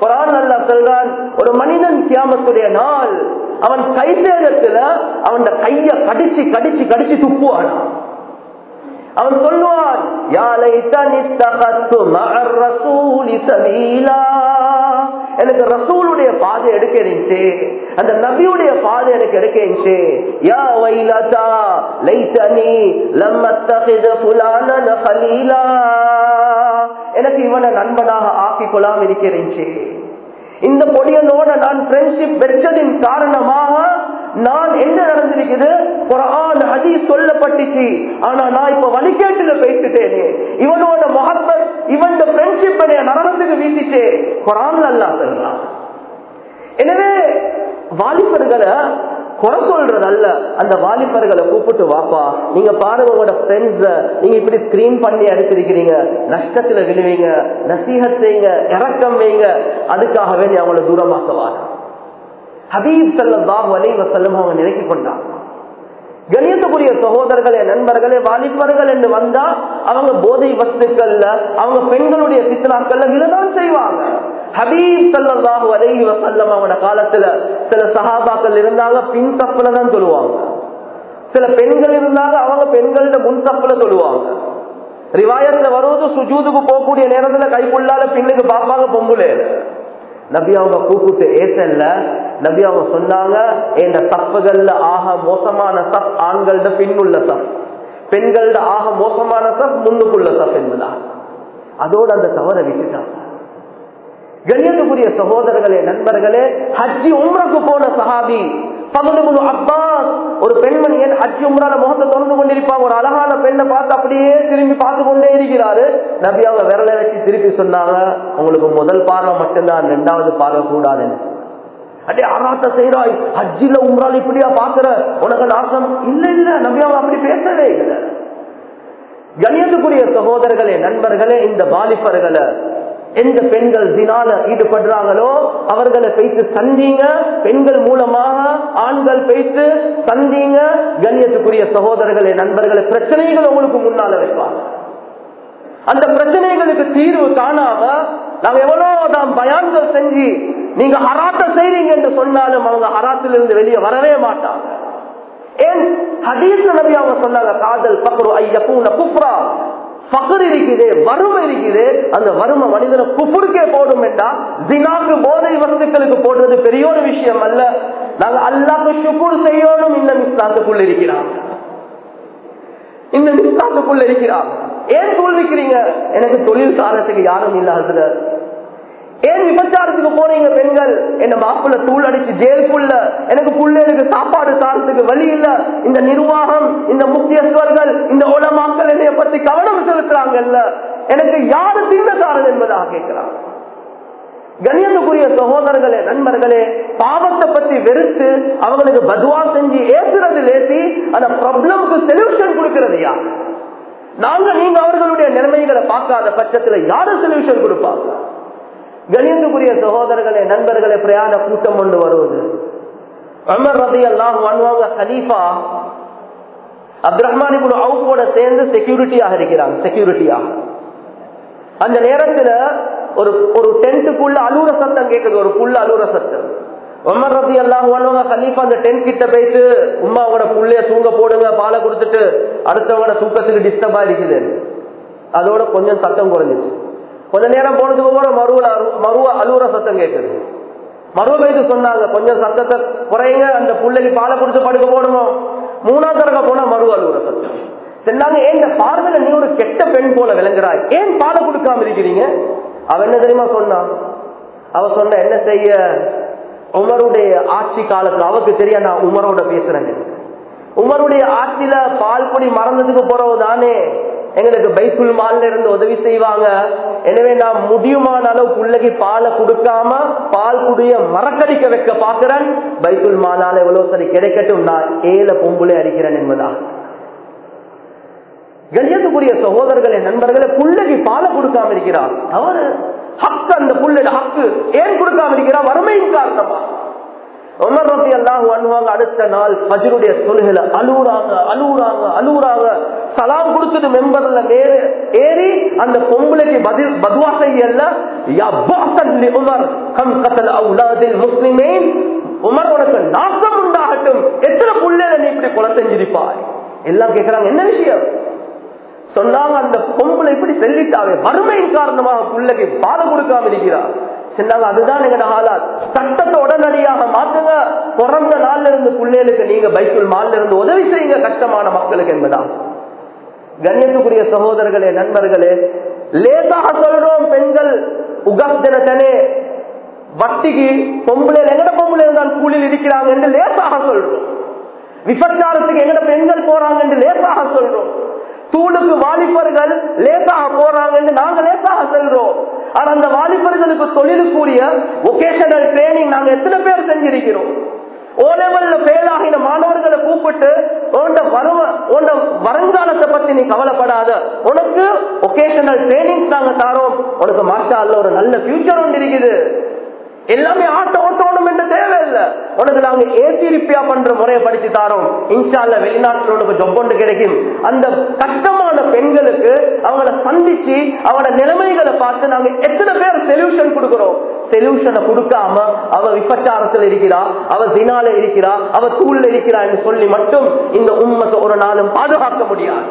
குரான் அல்லா சொல்றான் ஒரு மனிதன் கியாமத்துடைய நாள் அவன் கை சேதத்துல அவன் கைய கடிச்சு கடிச்சு கடிச்சு துப்புவான்? அவன் சொல்லுவான் யாலை தனித்தகத்து மகர் ரசூலி சபீலா எனக்கு ரசூலுடைய பாதை எடுக்க இருந்துச்சு அந்த நபியுடைய பாதை எனக்கு எடுக்க இருந்துச்சு யா வைலதா லைத்தனி லம்மத்தகித புலானன கலீலா எனக்கு இவனை நண்பனாக ஆக்கிக் கொள்ளாம இருக்கிறேன் இந்த பொடியனோட நான் ஃப்ரெண்ட்ஷிப் பெற்றதின் காரணமாக நான் என்ன நடந்திருக்குது? குரான் அதி சொல்லப்பட்டுச்சு. ஆனா நான் இப்ப வழிகேட்டுல பேசிட்டேனே. இவனோட மகப்பர் இவன் ஃப்ரெண்ட்ஷிப் நரகத்துக்கு வீசிச்சே. குரான் அல்லா சொல்லலாம் எனவே வாலிபர்களை குறை சொல்றது அல்ல அந்த வாலிபர்களை கூப்பிட்டு வாப்பா நீங்க பாருங்க உங்களோட ஃப்ரெண்ட்ஸ நீங்க இப்படி ஸ்கிரீன் பண்ணி அடிச்சிருக்கிறீங்க. நஷ்டத்துல விழுவீங்க. நசீகத் செய்யுங்க. இறக்கம் வைங்க. அதுக்காகவே நீ அவங்கள தூரமாக்குவாங்க. ஹபீப் சல்லாஹ் வலைவ வசல்லம் அவங்க நினைக்க கொண்டாங்க கணியத்துக்குரிய சகோதரர்களே நண்பர்களே வாலிபர்கள் என்று வந்தா அவங்க போதை வஸ்துக்கள்ல அவங்க பெண்களுடைய சித்தனாக்கள்ல இதுதான் செய்வாங்க. ஹபீப் சல்லாஹு அலைஹி வசல்லம் அவனோட காலத்துல சில சஹாபாக்கள் இருந்தாங்க பின் தப்புல தான் சொல்லுவாங்க. சில பெண்கள் இருந்தாங்க அவங்க பெண்களோட முன் தப்புல சொல்லுவாங்க. ரிவாயத்துல வருவது சுஜூதுக்கு போகக்கூடிய நேரத்துல கைக்குள்ளால பின்னுக்கு பார்ப்பாங்க பொம்புலே நபி அவங்க கூப்பிட்டு ஏசல்ல நபி அவங்க சொன்னாங்க இந்த தப்புகள்ல ஆக மோசமான சப் ஆண்கள்ட பின்னுள்ள சப் பெண்களோட ஆக மோசமான சப் முன்னுக்குள்ள சப் என்பதா? அதோடு அந்த தவறை விட்டுட்டாங்க. கண்ணியத்துக்குரிய சகோதரர்களே நண்பர்களே ஹஜ்ஜி உம்ரக்கு போன சஹாபி பகுதிமுழு அப்பாஸ் ஒரு பெண்மணி ஏன் ஹஜ்ஜி உம்ரால முகத்தை தொடர்ந்து கொண்டிருப்பாங்க ஒரு அழகான பெண்ணை பார்த்து அப்படியே திரும்பி பார்த்து கொண்டே இருக்கிறாரு. நபி அவங்க விரல வச்சு திருப்பி சொன்னாங்க உங்களுக்கு முதல் பார்வை மட்டும்தான் ரெண்டாவது பார்வை கூடாதுன்னு. அப்படியே அராத்த செய்யறாய் ஹஜ்ஜில உம்ரால் இப்படியா பாக்குற உனக்கு நாசம் இல்ல இல்ல. நபி அவங்க அப்படி பேசவே இல்லை. கணியத்துக்குரிய சகோதரர்களே நண்பர்களே இந்த பாலிபர்களை எந்த பெண்கள் தினால ஈடுபடுறாங்களோ அவர்களை பேசி சந்திங்க. பெண்கள் மூலமாக ஆண்கள் பேசி சந்திங்க. கண்ணியத்துக்குரிய சகோதரர்களே நண்பர்களை பிரச்சனைகள் உங்களுக்கு முன்னால வைப்பாங்க. அந்த பிரச்சனைகளுக்கு தீர்வு காணாம நாங்க எவ்வளவுதான் பயான்கள் செஞ்சு நீங்க ஹராத்த செய்றீங்க என்று சொன்னாலும் அவங்க ஹராத்திலிருந்து வெளியே வரவே மாட்டாங்க. ஏன்? ஹதீஸ் நபி அவங்க சொன்னாங்க காதல் பக்ரு ஐயப்பூன குப்ரா பகர் இருக்குது வறுமை இருக்குது அந்த வறுமை மனிதனை குப்புருக்கே போடும் என்றா தினாக்கு போதை வஸ்துக்களுக்கு போடுறது பெரிய ஒரு விஷயம் அல்ல. நாங்க அல்லாக்கு சுக்குர் செய்யணும் இந்த இஸ்லாத்துக்குள்ள இருக்கிறாங்க. இந்த இஸ்லாத்துக்குள்ள இருக்கிறாங்க. ஏன் தோல்விக்கிறீங்க? எனக்கு தொழில் காலத்துக்கு யாரும் இல்லாததுல ஏன் விபச்சாரத்துக்கு போனீங்க பெண்கள்? என்ன மாப்பிள்ள தூள் அடிச்சு ஜெயிலுக்குள்ள எனக்கு பிள்ளைகளுக்கு சாப்பாடு சாரத்துக்கு வழி இல்ல. இந்த நிர்வாகம் இந்த முக்கியஸ்வர்கள் இந்த உலமாக்கள் என்னைய பத்தி கவனம் செலுத்துறாங்கல்ல. எனக்கு யாரு தின்னதாரன் என்பதாக கேட்கிறாங்க கணியத்துக்குரிய சகோதரர்களே நண்பர்களே பாவத்தை பத்தி வெறுத்து அவங்களுக்கு பதுவா செஞ்சு ஏசுறது லேசி அந்த ப்ராப்ளம்க்கு சொல்யூஷன் கொடுக்கிறது யார்? நாங்க நீங்க அவர்களுடைய நிலைமைகளை பார்க்காத பட்சத்துல யாரு சொல்யூஷன் கொடுப்பாங்க? கணியத்துக்குரிய சகோதரர்களே நண்பர்களே பிரயாண கூட்டம் கொண்டு வருவது. அமர் ரதி எல்லாம் வாங்குவாங்க ஹலீஃபா அப்து ரஹ்மான் சேர்ந்து செக்யூரிட்டியாக இருக்கிறாங்க செக்யூரிட்டியாக. அந்த நேரத்துல ஒரு ஒரு டென்ட்டுக்குள்ள அலுவல சத்தம் கேட்குது ஒரு புள்ள அலுவல சத்தம். உமர் ரத்தி எல்லாம் பண்ணுவாங்க கலீஃபா அந்த டென்ட் கிட்ட போயிட்டு உமா அவங்களோட புள்ளைய தூங்க போடுங்க பாலை கொடுத்துட்டு அடுத்தவங்களோட தூக்கத்துக்கு டிஸ்டர்பா இருக்குது. அதோட கொஞ்சம் சத்தம் குறைஞ்சிச்சு. கொஞ்ச நேரம் போனதுக்கு கூட மருவல மருவ அலுவல சத்தம் கேட்குது மருவ வயது சொன்னாங்க கொஞ்சம் சத்தத்தை குறையுங்க அந்த பிள்ளைக்கு பாலை கொடுத்து படுக்க போடணும். மூணாவது தடவை போனா மருவ அலுவல சத்தம். சொன்னாங்க ஏன் இந்த பார்வையில நீ ஒரு கெட்ட பெண் போல விளங்குறாய்? ஏன் பாலை கொடுக்காம இருக்கிறீங்க? அவ என்ன தெரியுமா சொன்னான் அவ சொன்ன என்ன செய்ய? உமருடைய ஆட்சி காலத்துல அவருக்கு தெரியா? நான் உமரோட பேசுறேங்க உமருடைய ஆட்சியில பால் பொடி மறந்ததுக்கு போறவு தானே? எங்களுக்கு பைக்குள் மால்ல இருந்து உதவி செய்வாங்க. எனவே நான் முடியுமான அளவு பிள்ளைக்கு பாலை கொடுக்காம பால் குடிய மறக்கடிக்க வைக்க பாக்குறேன் பைக்குள் மாலால எவ்வளவு சரி கிடைக்கட்டும் நான் ஏல பொம்புளை அடிக்கிறேன் என்பதா கண்ணியத்துக்குரிய சகோதரர்களே நண்பர்களே புள்ளைக்கு பாலை கொடுக்காம இருக்கிறார். அவரு ஹக்கு அந்த புள்ளட ஹக்கு ஏன் கொடுக்காம இருக்கிறார்? வறுமையின் காரணமா. உமர் ரத்தி எல்லாம் அணுவாங்க அடுத்த நாள் பஜருடைய தொழுகையில அழுவுறாங்க அழுவுறாங்க அழுவுறாங்க சலாம் கொடுத்தது மெம்பர்ல ஏறி அந்த பொம்பளைக்கு பதில் பதுவா செய்யல. உமர் கம் கத்தல் அவுலாதில் முஸ்லிமேன். உமர் உனக்கு நாசம் உண்டாகட்டும். எத்தனை புள்ளையில நீ இப்படி கொலை செஞ்சிருப்பாய்? எல்லாம் கேட்கிறாங்க என்ன விஷயம்? சொன்னாங்க அந்த பொம்பளை இப்படி செல்லிட்டாவே. வறுமையின் காரணமாக பிள்ளைக்கு பாடம் கொடுக்காம இருக்கிறார். சொன்னாங்க அதுதான் எங்க ஹாலாத் சட்டத்தை உடனடியாக மாத்துங்க பிறந்த நாள்ல இருந்து பிள்ளைகளுக்கு நீங்க பைக்குள் மால்ல இருந்து உதவி செய்யுங்க கஷ்டமான மக்களுக்கு என்பதான் கண்ணியத்துக்குரிய சகோதரர்களே நண்பர்களே லேசாக சொல்றோம் பெண்கள் உகத்தினத்தனே வட்டிக்கு பொம்பளை எங்கட பொம்பளை தான் கூலியில் இருக்கிறாங்க என்று லேசாக சொல்றோம். விபச்சாரத்துக்கு எங்கட பெண்கள் போறாங்க என்று லேசாக சொல்றோம். தூளுக்கு வாலிபர்கள் லேசாக போறாங்கன்னு நாங்க லேசாக செல்றோம் ஆனா அந்த வாலிபர்களுக்கு தொழிலுக்குரிய ஒகேஷனல் ட்ரைனிங் நாங்க எத்தனை பேர் செஞ்சிருக்கிறோம்? ஓ லெவல்ல மாணவர்களை கூப்பிட்டு உன்ட வருவ உன்ட வருங்காலத்தை பத்தி நீ கவலைப்படாத. உனக்கு ஒகேஷனல் ட்ரைனிங் நாங்க தாரோம். உனக்கு மாஷா அல்ல ஒரு நல்ல ஃபியூச்சர் ஒன்று இருக்குது. எல்லாமே ஆட்ட ஓட்டணும் என்று தேவையில்லை. உனக்கு நாங்க ஏசி ரிப்பியா பண்ற முறையை படிச்சு தாரோம். இன்ஷால்ல வெளிநாட்டில் உனக்கு ஜொப் ஒன்று கிடைக்கும். அந்த கஷ்டமான பெண்களுக்கு அவங்கள சந்திச்சு அவங்களோட நிலைமைகளை பார்த்து நாங்க எத்தனை பேர் சொல்யூஷன் கொடுக்கிறோம்? சொல்யூஷனை கொடுக்காம அவ விபச்சாரத்தில் இருக்கிறா அவ தினால இருக்கிறா அவ தூள்ல இருக்கிறா என்று சொல்லி மட்டும் இந்த உண்மத்தை ஒரு நாளும் பாதுகாக்க முடியாது.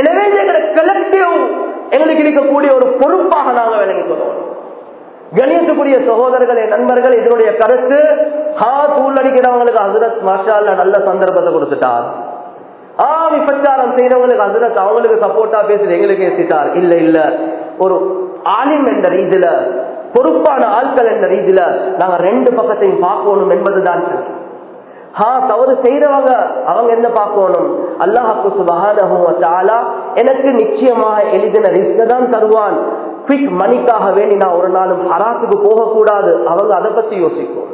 எனவே எங்களை கலெக்டிவ் எங்களுக்கு இருக்கக்கூடிய ஒரு பொறுப்பாக நாங்கள் விளங்கிக் கொள்வோம் கணியத்துக்குரிய சகோதரர்களே நண்பர்கள் இதனுடைய கருத்து ஹா உள்ளடிக்கிறவங்களுக்கு ஹசரத் மாஷால்ல நல்ல சந்தர்ப்பத்தை கொடுத்துட்டார் ஆ விபச்சாரம் செய்யறவங்களுக்கு ஹசரத் அவங்களுக்கு சப்போர்ட்டா பேசி எங்களுக்கு ஏசிட்டார் இல்ல இல்ல. ஒரு ஆலிம் என்ற ரீதியில பொறுப்பான ஆட்கள் என்ற ரீதியில நாங்க ரெண்டு பக்கத்தையும் பார்க்கணும் என்பதுதான் ஹா தவறு செய்யறவங்க அவங்க என்ன பார்க்கணும்? அல்லாஹாக்கு சுபகான எனக்கு நிச்சயமாக எளிதின ரிஸ்க தான் தருவான். குவிக் மணிக்காக வேண்டி நான் ஒரு நாளும் ஹராத்துக்கு போகக்கூடாது. அவங்க அதை பத்தி யோசிக்கும்.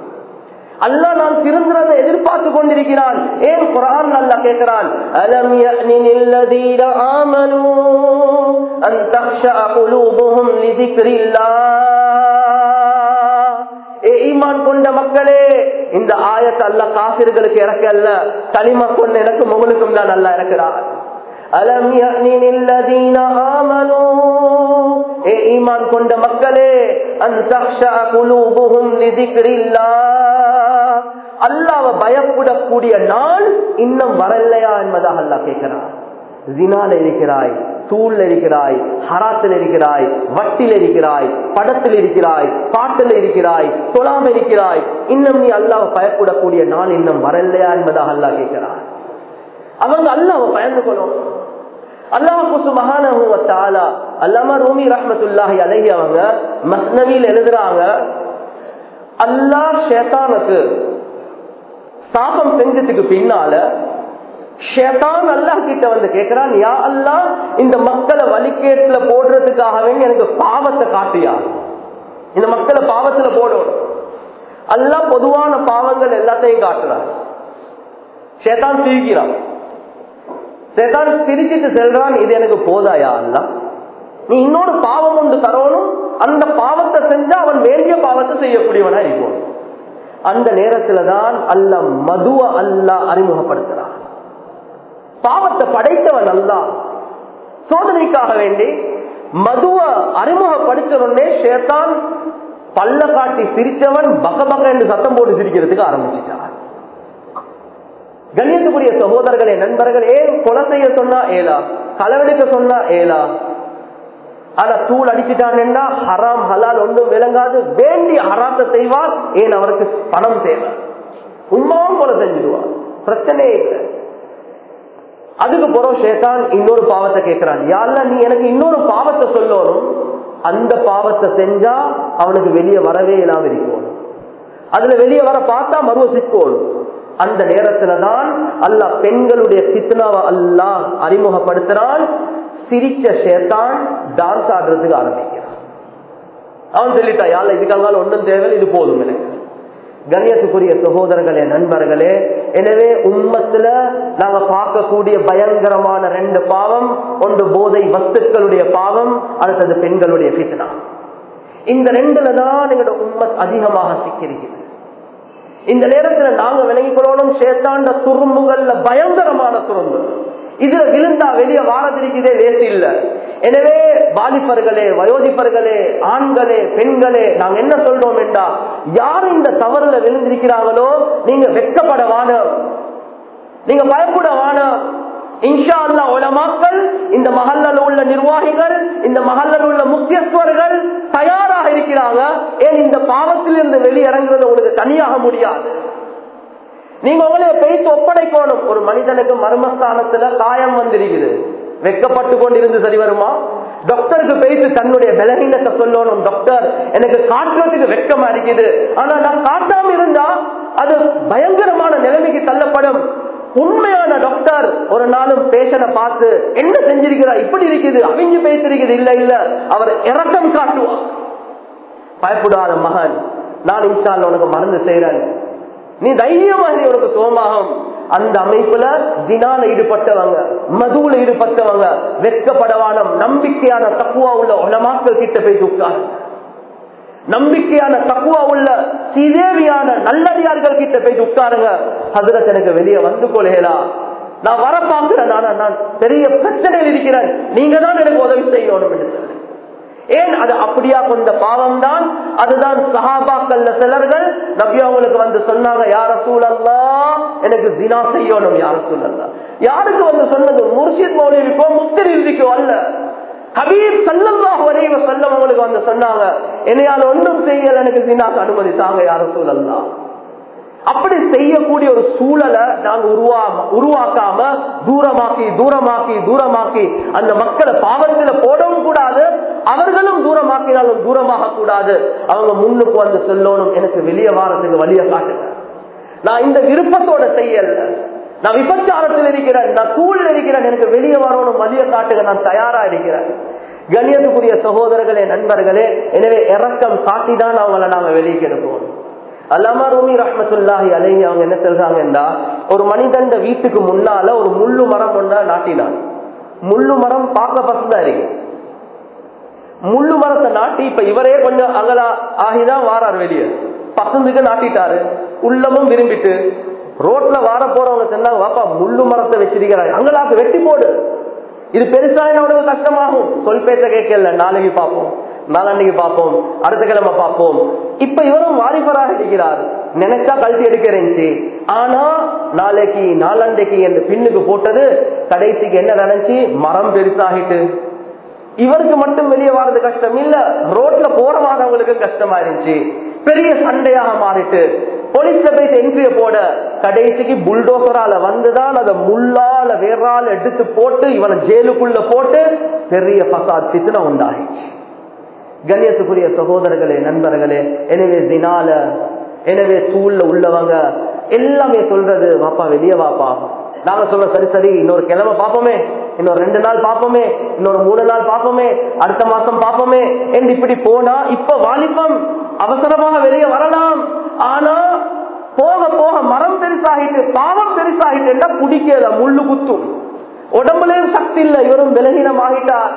அல்லா நான் திருந்துறதை எதிர்பார்த்து கொண்டிருக்கிறான். ஏன் குரான் அல்லா கேட்கிறான்? அலம் யஅனில் ஆமனு அன் தக்ஷா குலூபுஹும் லிதிக்ரில்லாஹ் ஏ ஈமான் கொண்ட மக்களே இந்த ஆயத்தை அல்ல காசிர்களுக்கு இறக்க அல்ல. களிமா கொண்ட எனக்கும் உங்களுக்கும் தான் நல்லா இறக்கிறார் அலம் யஅனில் ஆமனோ ஏ ஈமான் கொண்ட மக்களே அல்லாவ பயப்படக்கூடிய நாள் இன்னும் வரலையா என்பதாக அல்லாஹ் கேட்கிறார். ஜினால இருக்கிறாய் தூள்ல இருக்கிறாய் ஹராத்தில் இருக்கிறாய் வட்டில் இருக்கிறாய் படத்தில் இருக்கிறாய் பாட்டில் இருக்கிறாய் தொழாம இருக்கிறாய். இன்னும் நீ அல்லாவ பயப்படக்கூடிய நாள் இன்னும் வரலையா என்பதாக அல்லாஹ் கேட்கிறார். அவங்க அல்லாவ பயந்து கொள்ளும் அல்லாஹு சுபஹான அல்லாம ரூமி ரஹமத்துல்லாஹி அலஹி அவங்க மஸ்னவியில் எழுதுறாங்க அல்லாஹ் ஷேத்தானுக்கு சாபம் செஞ்சதுக்கு பின்னால ஷேதான் அல்லாஹ் கிட்ட வந்து கேட்கிறான் யா அல்லாஹ் இந்த மக்களை வழிகேட்டுல போடுறதுக்காக வேண்டி எனக்கு பாவத்தை காட்டியா? இந்த மக்களை பாவத்துல போடணும். அல்லாஹ் பொதுவான பாவங்கள் எல்லாத்தையும் காட்டுறான். ஷேதான் சிரிக்கிறான் சேதான் சிரிச்சிட்டு செல்றான் இது எனக்கு போதாயா அல்ல? நீ இன்னொரு பாவம் ஒன்று தரணும் அந்த பாவத்தை செஞ்சா அவன் வேண்டிய பாவத்தை செய்யக்கூடியவனா இருக்கும் அந்த நேரத்துல தான் அல்ல மதுவ அல்ல அறிமுகப்படுத்துறான். பாவத்தை படைத்தவன் அல்ல சோதனைக்காக வேண்டி மதுவ அறிமுகப்படுத்தணுன்னே சேத்தான் பல்ல காட்டி சிரிச்சவன் பக்க பக்க என்று சத்தம் போட்டு சிரிக்கிறதுக்கு ஆரம்பிச்சிட்டான். கண்ணியத்துக்குரிய சகோதரர்களே நண்பர்களே ஏன் கொலை செய்ய சொன்னா ஏலா? களவெடுக்க சொன்னா ஏலா? ஆனா தூள் அடிச்சுட்டான்னா ஹராம் ஹலால் ஒன்றும் விளங்காது. வேண்டி ஹராத்தை செய்வார் ஏன் அவருக்கு பணம் தேவை? உண்மாவும் கொலை செஞ்சிடுவார் பிரச்சனையே இல்லை. அதுக்கு போறோம் ஷேதான் இன்னொரு பாவத்தை கேட்கிறான். யாருல நீ எனக்கு இன்னொரு பாவத்தை சொல்லணும். அந்த பாவத்தை செஞ்சா அவனுக்கு வெளியே வரவே இல்லாம இருக்கும் அதுல வெளியே வர பார்த்தா மருவ சிக்கோணும். அந்த நேரத்துல தான் அல்லா பெண்களுடைய சித்னாவை அல்லாஹ் அறிமுகப்படுத்துறான். சிரிச்ச சேத்தான் டான்ஸ் ஆடுறதுக்கு ஆரம்பிக்கிறான். அவன் சொல்லிட்டா யாழ் இதுக்காக ஒன்றும் தேவை இது போதும் எனக்கு. கண்ணியத்துக்குரிய சகோதரர்களே நண்பர்களே எனவே உம்மத்துல நாங்க பார்க்கக்கூடிய பயங்கரமான ரெண்டு பாவம் ஒன்று போதை வஸ்துக்களுடைய பாவம் அடுத்தது பெண்களுடைய பித்னா இந்த ரெண்டுல தான் எங்களோட உம்மத் அதிகமாக சிக்கிருக்கிறது இந்த நேரத்துல நாங்க விளங்கிக் கொள்ளணும் சேத்தாண்ட துரும்புகள்ல பயங்கரமான துரும்பு. இதுல விழுந்தா வெளியே வாரதிருக்கிறதே வேறு இல்ல. எனவே வாலிபர்களே வயோதிபர்களே ஆண்களே பெண்களே நாங்க என்ன சொல்றோம் என்றா யார் இந்த தவறுல விழுந்திருக்கிறாங்களோ நீங்க வெட்கப்படவான நீங்க பயப்படவான இன்ஷா அல்லா உலமாக்கள் இந்த மகல்லல் உள்ள நிர்வாகிகள் இந்த மகல்லல் உள்ள முக்கியஸ்வர்கள் தயாராக இருக்கிறாங்க. ஏன் இந்த பாவத்தில் இருந்து வெளியிறங்குறது உங்களுக்கு தனியாக முடியாது. நீங்க உங்களை பேசி ஒப்படைக்கணும். ஒரு மனிதனுக்கு மர்மஸ்தானத்துல காயம் வந்திருக்குது. வெக்கப்பட்டு கொண்டிருந்து சரி வருமா? டாக்டருக்கு பேசி தன்னுடைய பலகீனத்தை சொல்லணும். டாக்டர் எனக்கு காட்டுறதுக்கு வெக்கமா இருக்குது. ஆனா நான் காட்டாம இருந்தா அது பயங்கரமான நிலைமைக்கு தள்ளப்படும். உண்மையான டாக்டர் ஒரு நாளும் பேஷனை பார்த்து என்ன செஞ்சிருக்கிறார் இப்படி இருக்குது அவிஞ்சு பேசிருக்குது இல்ல இல்ல. அவர் இறக்கம் காட்டுவார். பயப்படாத மகன் நான் இன்ஷால்ல உனக்கு மருந்து செய்யறேன் நீ தைரியமாக நீ உனக்கு சோமாகும். அந்த அமைப்புல தினால ஈடுபட்டவங்க மதுவுல ஈடுபட்டவங்க வெட்கப்படவான நம்பிக்கையான தப்புவா உள்ள உலமாக்கள் கிட்ட போய் உட்கார் நம்பிக்கையான தக்குவா உள்ள சீதேவியான நல்லடியார்கள் கிட்ட போய் உட்காருங்க. ஹசரத் எனக்கு வெளியே வந்து கொள்ளையலா நான் வர பார்க்கிறேன் நான் பெரிய பிரச்சனையில் இருக்கிறேன். நீங்க தான் எனக்கு உதவி செய்யணும் என்று ஏன் அது அப்படியா கொண்ட பாவம் தான் அதுதான் சஹாபாக்கள் சிலர்கள் நபி அவங்களுக்கு வந்து சொன்னாங்க யார சூழல்லா எனக்கு தினா செய்யணும் யார சூழல்லா யாருக்கு வந்து சொன்னது? முர்ஷித் மௌலிக்கோ முஸ்திரிக்கோ அல்ல. ஹபீப் சல்லல்லாஹு வரைவ செல்லம் அவங்களுக்கு வந்து சொன்னாங்க என்னையால் ஒன்றும் செய்யல எனக்கு சின்னாக்கு அனுமதி தாங்க யாரும் சூழல்லா அப்படி செய்யக்கூடிய ஒரு சூழலை நாங்க உருவா உருவாக்காம தூரமாக்கி தூரமாக்கி தூரமாக்கி அந்த மக்களை பாவத்தில போடவும் கூடாது அவர்களும் தூரமாக்கினாலும் தூரமாக கூடாது. அவங்க முன்னுக்கு வந்து சொல்லணும் எனக்கு வெளியே வாரத்துக்கு வழிய காட்டுங்க. நான் இந்த விருப்பத்தோட செய்யல. நான் விபச்சாரத்தில் இருக்கிறேன் நான் தூளில் இருக்கிறேன் எனக்கு வெளியே வரணும் மதிய காட்டுக நான் தயாரா இருக்கிறேன். கண்ணியத்துக்குரிய சகோதரர்களே நண்பர்களே எனவே இறக்கம் காட்டிதான் அவங்கள நாம வெளியே எடுப்போம். அல்லாமா ரூமி ரஹமத்துல்லாஹி அலைஹி அவங்க என்ன சொல்றாங்கன்னா ஒரு மனிதன் வீட்டுக்கு முன்னால ஒரு முள்ளு மரம் ஒன்றா நாட்டினான். முள்ளு மரம் பார்க்க பசுதான் இருக்கு. முள்ளு மரத்தை நாட்டி இப்ப இவரே கொஞ்சம் அங்கலா ஆகிதான் வாரார் வெளியே. பசந்துக்கு நாட்டிட்டாரு. உள்ளமும் விரும்பிட்டு ரோட்ல வார போறவங்க சொன்னாங்க வாப்பா முள்ளு மரத்தை வச்சிருக்கிறாங்க அங்கலாக்கு வெட்டி போடு. இது பெருசா என்னோட கஷ்டமாகும்? சொல் பேச கேட்கல. நாளைக்கு பார்ப்போம். நாளன்னைக்கு பார்ப்போம். அடுத்த கிழமை பார்ப்போம். இப்ப இவரும் வாரிபராக இருக்கிறார். நினைச்சா கழட்டி எடுக்கிறேன்ச்சு ஆனா நாளைக்கு நாளண்டைக்கு என் பின்னுக்கு போட்டது கடைசிக்கு என்ன நினைச்சு? மரம் பெருசாகிட்டு. இவருக்கு மட்டும் வெளியே வர்றது கஷ்டம் இல்ல. ரோட்ல போற வாரவங்களுக்கு கஷ்டமா இருந்துச்சு. பெரிய சண்டையாக மாறிட்டு போலீஸ்ல போய் என்ட்ரிய போட கடைசிக்கு புல்டோசரால வந்துதான் அதை முள்ளால வேறால் எடுத்து போட்டு இவனை ஜெயிலுக்குள்ள போட்டு பெரிய பசாத் சித்தனை உண்டாகிச்சு கண்ணியத்துக்குரிய சகோதரர்களே நண்பர்களே எனவே தினால எனவே தூள்ல உள்ளவங்க எல்லாமே சொல்றது வாப்பா வெளியே வாப்பா நாங்க சொல்ல சரி சரி இன்னொரு கிழமை பார்ப்போமே இன்னொரு ரெண்டு நாள் பார்ப்போமே இன்னொரு மூணு நாள் பார்ப்போமே அடுத்த மாசம் பார்ப்போமே என்று இப்படி போனா இப்ப வாலிபம் அவசரமாக வெளியே வரலாம். ஆனா போக போக மரம் பெருசாகிட்டு பாவம் பெருசாகிட்டு பிடிக்கல முள்ளு குத்தும். உடம்புலயும் சக்தி இல்லை? இவரும் விலகினம் ஆகிட்டார்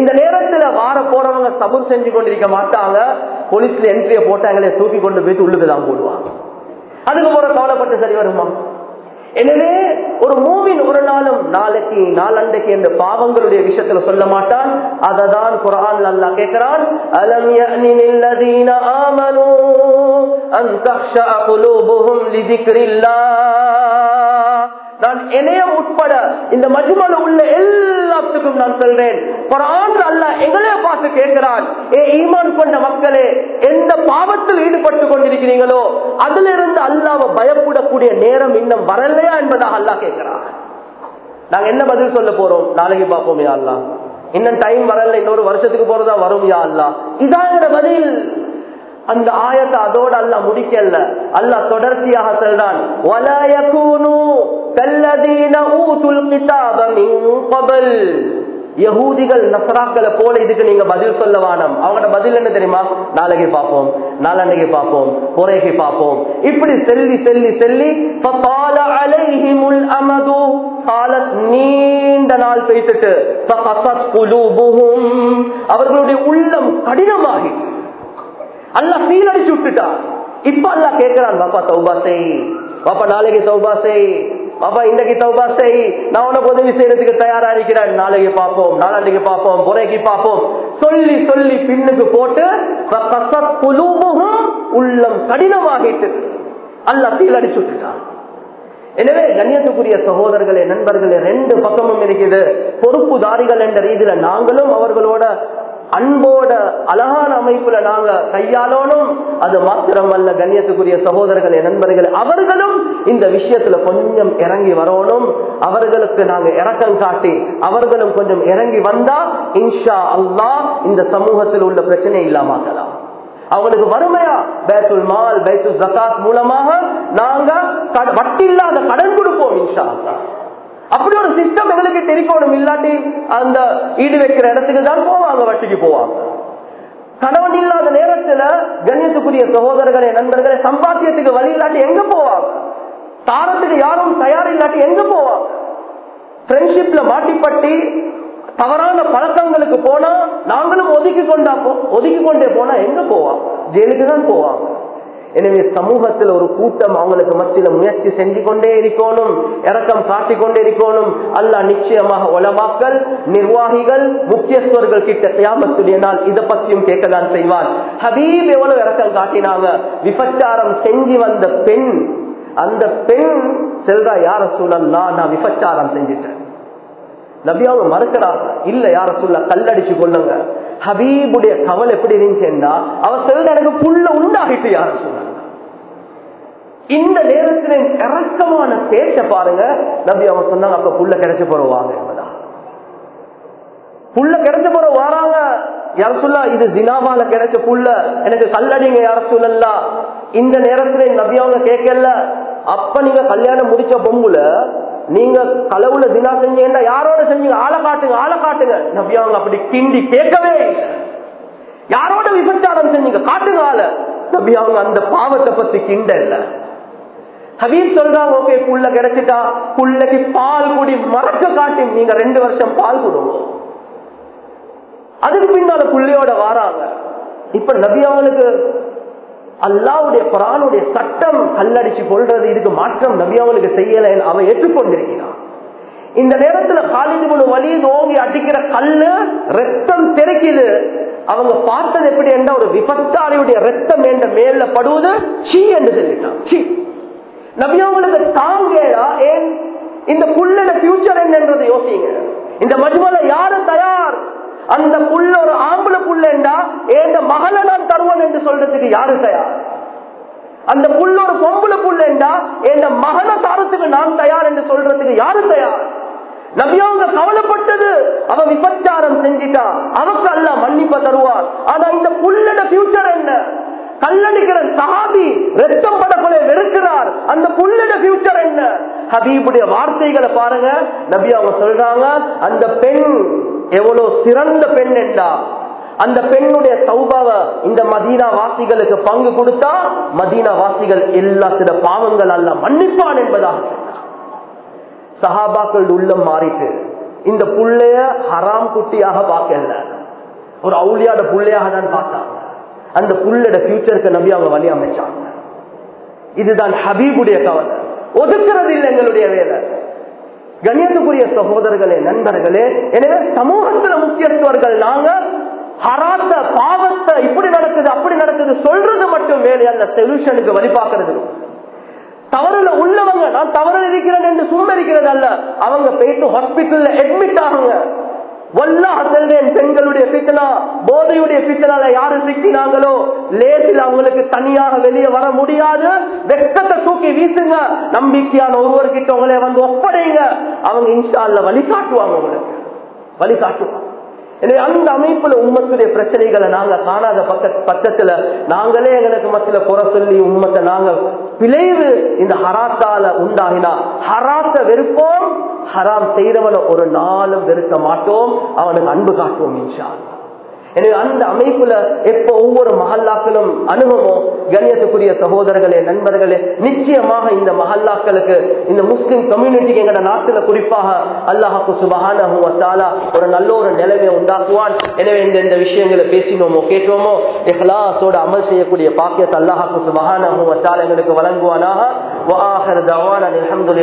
இந்த நேரத்துல வார போறவங்க சபுர் செஞ்சு கொண்டிருக்க மாட்டாங்க. போலீஸ்ல என்ட்ரிய போட்டாங்களே தூக்கி கொண்டு போயிட்டு உள்ளுக்குதான் போடுவாங்க. அதுக்கு போற கவலைப்பட்டு சரி வருமா எனவே ஒரு மூவின் ஒரு நாளும் நாளைக்கு நாளண்டைக்கு என்ற பாவங்களுடைய விஷயத்துல சொல்ல மாட்டான். அததான் குரான் நல்லா கேட்கிறான் அலம் யஅனில்லதீன ஆமனூ அன் தக்ஷா குலூபுஹும் லிதிக்ரில்லாஹ். நான் இணையம் உட்பட இந்த மஜ்மல உள்ள எல்லாத்துக்கும் நான் சொல்றேன் அல்ல எங்களே பார்த்து கேட்கிறான் ஏ ஈமான் கொண்ட மக்களே எந்த பாவத்தில் ஈடுபட்டு கொண்டிருக்கிறீங்களோ அதுல இருந்து அல்லாம பயப்படக்கூடிய நேரம் இன்னும் வரலையா என்பதாக அல்லா கேட்கிறான். நாங்க என்ன பதில் சொல்ல போறோம்? நாளைக்கு பார்ப்போம் யா அல்லா இன்னும் டைம் வரல இன்னொரு வருஷத்துக்கு போறதா வரும் யா அல்லா இதான் இந்த பதில். அந்த ஆயத்தை அதோட அல்ல முடிக்கல. அல்ல தொடர்ச்சியாக சொல்றான் யகூதிகள் நசராக்களை போல இதுக்கு நீங்க பதில் சொல்ல வானம் அவங்களோட பதில் என்ன தெரியுமா? நாளைக்கு பார்ப்போம் நாளன்னைக்கு பார்ப்போம் குறைக்கு பார்ப்போம். இப்படி செல்லி செல்லி செல்லி அமது. நீண்ட நாள் பெய்த்துட்டு அவர்களுடைய உள்ளம் கடினமாகி அல்ல சீலடிச்சு விட்டுட்டா. இப்ப அல்ல கேட்கிறான் பாப்பா சௌபா செய். பாப்பா நாளைக்கு சௌபா செய். பாப்பா இன்னைக்கு தௌபா செய். நான் உனக்கு உதவி செய்யறதுக்கு தயாரா இருக்கிறேன். நாளைக்கு பார்ப்போம். நாளாண்டிக்கு பார்ப்போம். புறைக்கு பார்ப்போம். சொல்லி சொல்லி பின்னுக்கு போட்டு உள்ளம் கடினமாகிட்டு. அல்லாஹ் அடிச்சு விட்டுட்டான் எனவே கண்ணியத்துக்குரிய சகோதரர்களே நண்பர்களே ரெண்டு பக்கமும் இருக்குது. பொறுப்புதாரிகள் என்ற ரீதியில நாங்களும் அவர்களோட அன்போட அழகான அமைப்புல நாங்க கையாளணும். அது மாத்திரமல்ல கண்ணியத்துக்குரிய சகோதரர்களே நண்பர்களே அவர்களும் இந்த விஷயத்துல கொஞ்சம் இறங்கி வரணும். அவர்களுக்கு நாங்க இறக்கம் காட்டி அவர்களும் கொஞ்சம் இறங்கி வந்தா இன்ஷா அல்லா இந்த சமூகத்தில் உள்ள பிரச்சனை இல்லாமக்கலாம். அவங்களுக்கு வறுமையா பேத்துல் மால் பேத்துல் ஜகாத் மூலமாக நாங்க வட்டில்லாத வட்டி இல்லாத கடன் கொடுப்போம் இன்ஷா அல்லா அப்படி ஒரு சிஸ்டம் எங்களுக்கு தெரிக்கணும் இல்லாட்டி அந்த ஈடு வைக்கிற இடத்துக்கு தான் போவாங்க வட்டிக்கு போவாங்க. கணவன் இல்லாத நேரத்துல கண்ணியத்துக்குரிய சகோதரர்களே நண்பர்களே சம்பாத்தியத்துக்கு வழி இல்லாட்டி எங்க போவாங்க? தாரத்துக்கு யாரும் தயார் இல்லாட்டி எங்க போவாங்க? ஃப்ரெண்ட்ஷிப்ல மாட்டிப்பட்டி தவறான பழக்கங்களுக்கு போனா நாங்களும் ஒதுக்கி கொண்டா போ- ஒதுக்கி கொண்டே போனா எங்க போவாங்க? ஜெயிலுக்கு தான் போவாங்க. எனவே சமூகத்தில் ஒரு கூட்டம் அவங்களுக்கு மத்தியில முயற்சி செஞ்சு கொண்டே இருக்கணும் இறக்கம் காட்டிக் கொண்டே இருக்கணும். அல்ல நிச்சயமாக உலமாக்கல் நிர்வாகிகள் முக்கியஸ்தர்கள் கிட்ட கியாமத்துடைய நாள் இதை பத்தியும் கேட்கதான் செய்வார். ஹபீப் எவ்வளவு இறக்கம் காட்டினாங்க? விபச்சாரம் செஞ்சு வந்த பெண் அந்த பெண் செல்றா யார சூழல்லா நான் விபச்சாரம் செஞ்சிட்டேன். நபியாவை மறுக்கிறாங்க இல்ல யார சொல்ல கல்லடிச்சு கொள்ளுங்க. ஹபீபுடைய கவல் எப்படி இருந்துச்சுன்னா அவ செல்ற எனக்கு புல்ல உண்டாகிட்டு யார சொன்னாங்க இந்த நேரத்தில் இறக்கமான பேச்ச பாருங்க. நபி அவங்க சொன்னாங்க அப்ப கிடைச்ச போகிற வாங்க என்பதா? புள்ள கிடைச்ச போற வாராங்க. யார சொல்லா இது ஜினாவால கிடைச்ச புள்ள. எனக்கு கல்லடிங்க யார சொல்லலாம் இந்த நேரத்துல நபி அவங்க கேட்கல. அப்ப நீங்க கல்யாணம் முடிச்ச பொம்புல நீங்க களவுல தினா செஞ்சீங்கன்னா யாரோட செஞ்சீங்க? ஆளை காட்டுங்க ஆளை காட்டுங்க. நபி அவங்க அப்படி கிண்டி கேட்கவே யாரோட விபச்சாரம் செஞ்சீங்க? காட்டுங்க ஆள. நபி அவங்க அந்த பாவத்தை பத்தி கிண்ட இல்லை. ஹபீப் சொல்றாங்க ஓகே புள்ள கிடைச்சிட்டா புள்ளைக்கு பால் குடி மறக்க காட்டி நீங்க ரெண்டு வருஷம் பால் கொடுங்க. அதுக்கு பின்னால புள்ளையோட வாராங்க. இப்ப நபி அவங்களுக்கு அல்லாவுடைய குரானுடைய சட்டம் கல்லடிச்சு கொள்றது இதுக்கு மாற்றம் நபி அவங்களுக்கு செய்யல அவன் ஏற்றுக்கொண்டிருக்கிறான். இந்த நேரத்துல காலிது வலி நோங்கி அடிக்கிற கல்லு ரத்தம் தெரிக்குது அவங்க பார்த்தது எப்படி என்ற ஒரு விபத்தாரியுடைய ரத்தம் என்ற மேல படுவது சி என்று சொல்லிட்டான். சி. நபி அவங்களுக்கு தாங்கேடா ஏன் இந்த புள்ளட ஃபியூச்சர் என்னன்றது யோசிங்க. இந்த மஜ்மல யாரு தயார்? அந்த புள்ள ஒரு ஆம்பளை புள்ளண்டா ஏந்த மகளை நான் தருவேன் என்று சொல்றதுக்கு யாரு தயார்? அந்த புள்ள ஒரு பொம்பளை புள்ளண்டா ஏந்த மகளை தாரத்துக்கு நான் தயார் என்று சொல்றதுக்கு யாரு தயார்? நபியவங்க கவலைப்பட்டது அவ விபச்சாரம் செஞ்சிட்டா அவக்கு அல்ல மன்னிப்ப தருவார். ஆனா இந்த புள்ளட பியூச்சர் என்ன? கல்லடிக்கிற சஹாபி ரத்தம் படக்குள்ளே வெறுக்கிறார் அந்த புள்ளட பியூச்சர் என்ன? ஹபீபுடைய வார்த்தைகளை பாருங்க. நபி அவங்க சொல்றாங்க அந்த பெண் எவ்வளவு சிறந்த பெண் என்றா? அந்த பெண்ணுடைய சௌபாவ இந்த மதீனா வாசிகளுக்கு பங்கு கொடுத்தா மதீனா வாசிகள் எல்லா சில பாவங்கள் அல்ல மன்னிப்பான் என்பதாக சஹாபாக்கள் உள்ளம் மாறிட்டு இந்த புள்ளைய ஹராம் குட்டியாக பார்க்கல. ஒரு அவுளியாட புள்ளையாக தான் பார்த்தாங்க. அந்த புள்ளட ஃபியூச்சருக்கு நம்பி அவங்க வழி அமைச்சாங்க இதுதான் ஹபீபுடைய கவலை. ஒதுக்குறது இல்லை எங்களுடைய வேலை. கண்ணியத்துக்குரிய சகோதரர்களே நண்பர்களே எனவே சமூகத்துல முக்கியத்துவர்கள் நாங்க ஹராத்த பாவத்தை இப்படி நடக்குது அப்படி நடக்குது சொல்றது மட்டும் வேலை அந்த சொல்யூஷனுக்கு வழிபாக்குறது தவறுல உள்ளவங்க நான் தவறு இருக்கிறேன் என்று சும்மா இருக்கிறது அல்ல. அவங்க போயிட்டு ஹாஸ்பிட்டல்ல அட்மிட் ஆகுங்க. பெண்களுடைய பித்தனா போதையுடைய பித்தனால யாரு சிக்கினாங்களோ லேசில் அவங்களுக்கு தனியாக வெளியே வர முடியாது. வெக்கத்தை தூக்கி வீசுங்க. நம்பிக்கையான ஒருவர்கிட்ட உங்களே வந்து ஒப்படைங்க. அவங்க இன்ஷா வழிகாட்டுவாங்க உங்களுக்கு. வழிகாட்டுவாங்க. எனவே அந்த அமைப்புல உண்மத்துடைய பிரச்சனைகளை நாங்க காணாத பக்க பக்கத்துல நாங்களே எங்களுக்கு மத்தியில குறை சொல்லி உண்மத்தை நாங்க பிழைவு இந்த ஹராத்தால உண்டாகினா ஹராத்த வெறுப்போம் ஹராம் செய்தவனை ஒரு நாளும் வெறுக்க மாட்டோம். அவனுக்கு அன்பு காட்டுவோம் இன்ஷா எனவே அந்த அமைப்புல எப்ப ஒவ்வொரு மஹல்லாக்களும் அணுகுமோ கண்ணியத்துக்குரிய சகோதரர்களே நண்பர்களே நிச்சயமாக இந்த மஹல்லாக்களுக்கு இந்த முஸ்லிம் கம்யூனிட்டிக்கு எங்கட நாட்டுல குறிப்பாக அல்லாஹாக்கு சுபஹான ஒரு நல்ல ஒரு நிலைமையை உண்டாக்குவான். எனவே இந்த இந்த விஷயங்களை பேசினோமோ கேட்டோமோ இஹ்லாஸோட அமல் செய்யக்கூடிய பாக்கியத்தை அல்லாஹாக்கு சுபஹான எங்களுக்கு வழங்குவானாக. வாஹர் தவான அலமதுல்ல